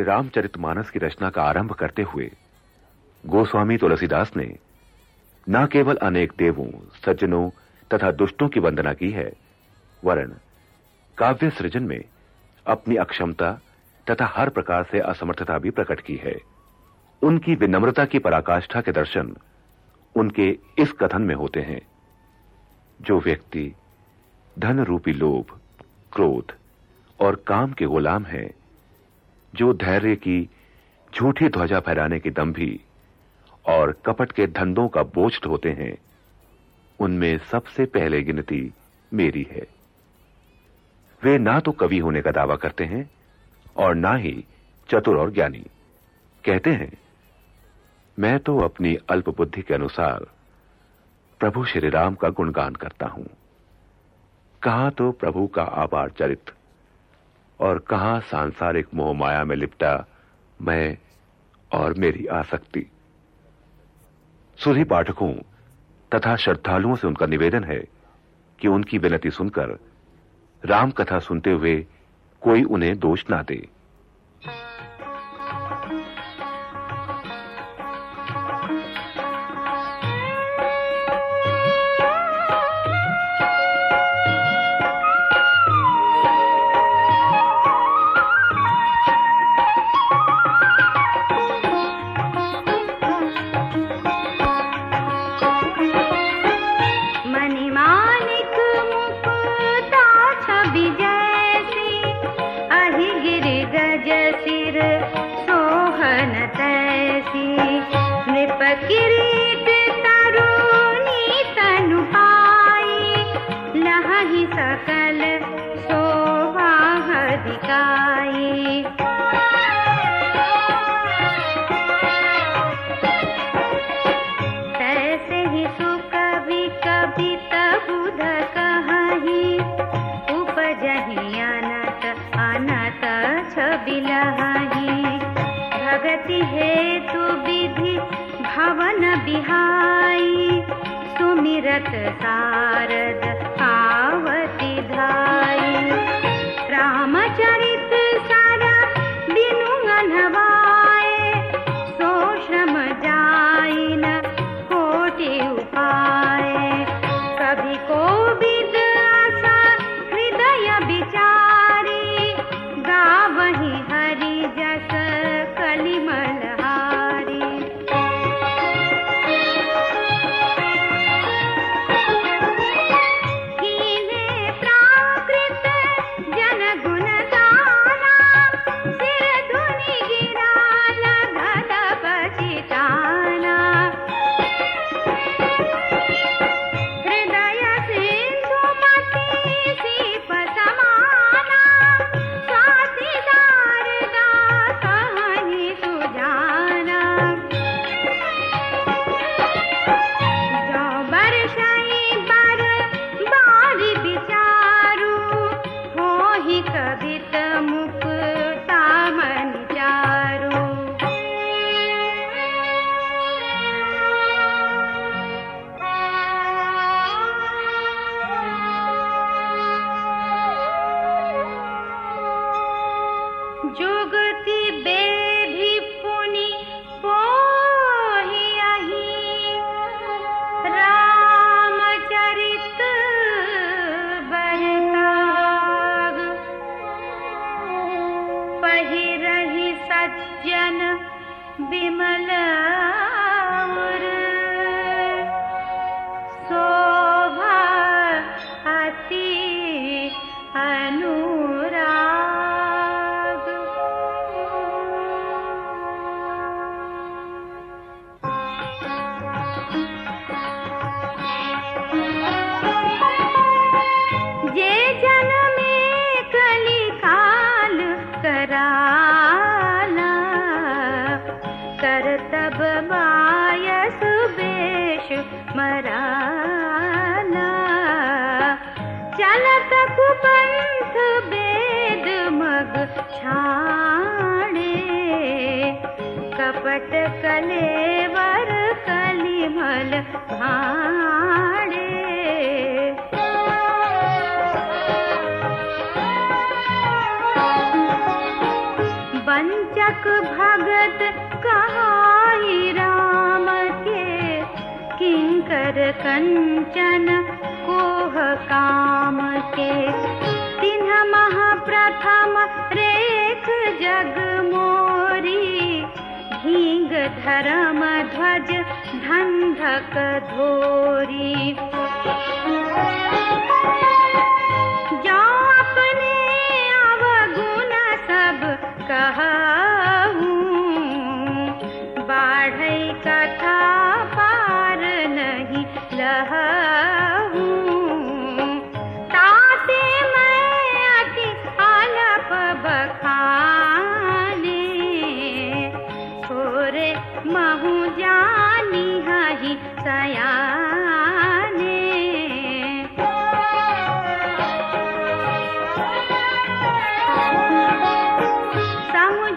श्री रामचरितमानस की रचना का आरंभ करते हुए गोस्वामी तुलसीदास ने न केवल अनेक देवों, सज्जनों तथा दुष्टों की वंदना की है वरण काव्य सृजन में अपनी अक्षमता तथा हर प्रकार से असमर्थता भी प्रकट की है। उनकी विनम्रता की पराकाष्ठा के दर्शन उनके इस कथन में होते हैं। जो व्यक्ति धन रूपी लोभ, क्रोध और काम के गुलाम है जो धैर्य की, झूठी ध्वजा फहराने की दंभी और कपट के धंधों का बोझ होते हैं, उनमें सबसे पहले गिनती मेरी है। वे ना तो कवि होने का दावा करते हैं और ना ही चतुर और ज्ञानी। कहते हैं, मैं तो अपनी अल्प बुद्धि के अनुसार प्रभु श्री राम का गुणगान करता हूँ। कहा तो प्रभु का आभार चरित और कहा सांसारिक मोह माया में लिपटा मैं और मेरी आसक्ति। सुधी पाठकों तथा श्रद्धालुओं से उनका निवेदन है कि उनकी विनती सुनकर राम कथा सुनते हुए कोई उन्हें दोष ना दे। हि उपजहि अनत अनत च भगति हेतु विधि भवन बिहाई सुमिरत सारद गावही हरी जस कलिमलहारी যোগ कमल भाड़े बंचक भगत कहाई राम के, किंकर कंचन कोह काम के। तिन्ह महा प्रथम रेख जग मोर ढींग धरम ध्वज धंधक धोरी।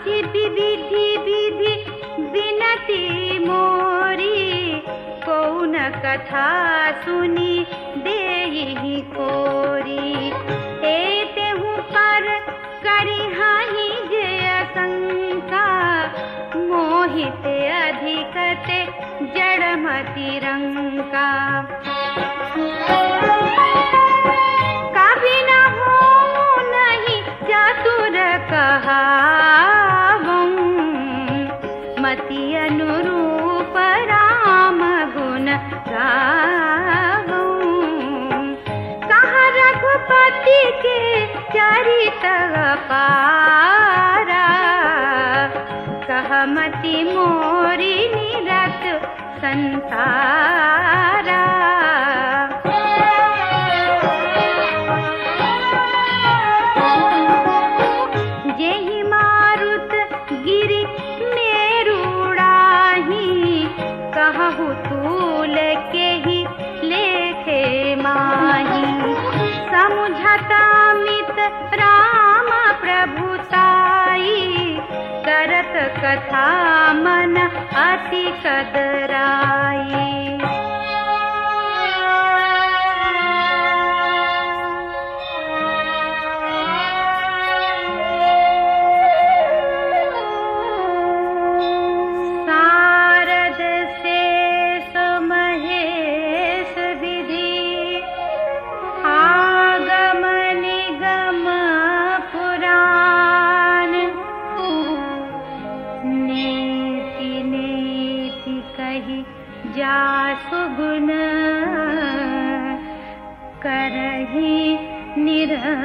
समुझी विधि विधि विनती मोरी, कौन कथा सुनी देही कोरी। एते हूँ पर करी हानि जय शंका मोहित अधिकते जड़मति रंका। कहा के चरित पारा। कह मति मोरी निरत संसारा कथा मन अति कदराई सुगुण करही निरन्तर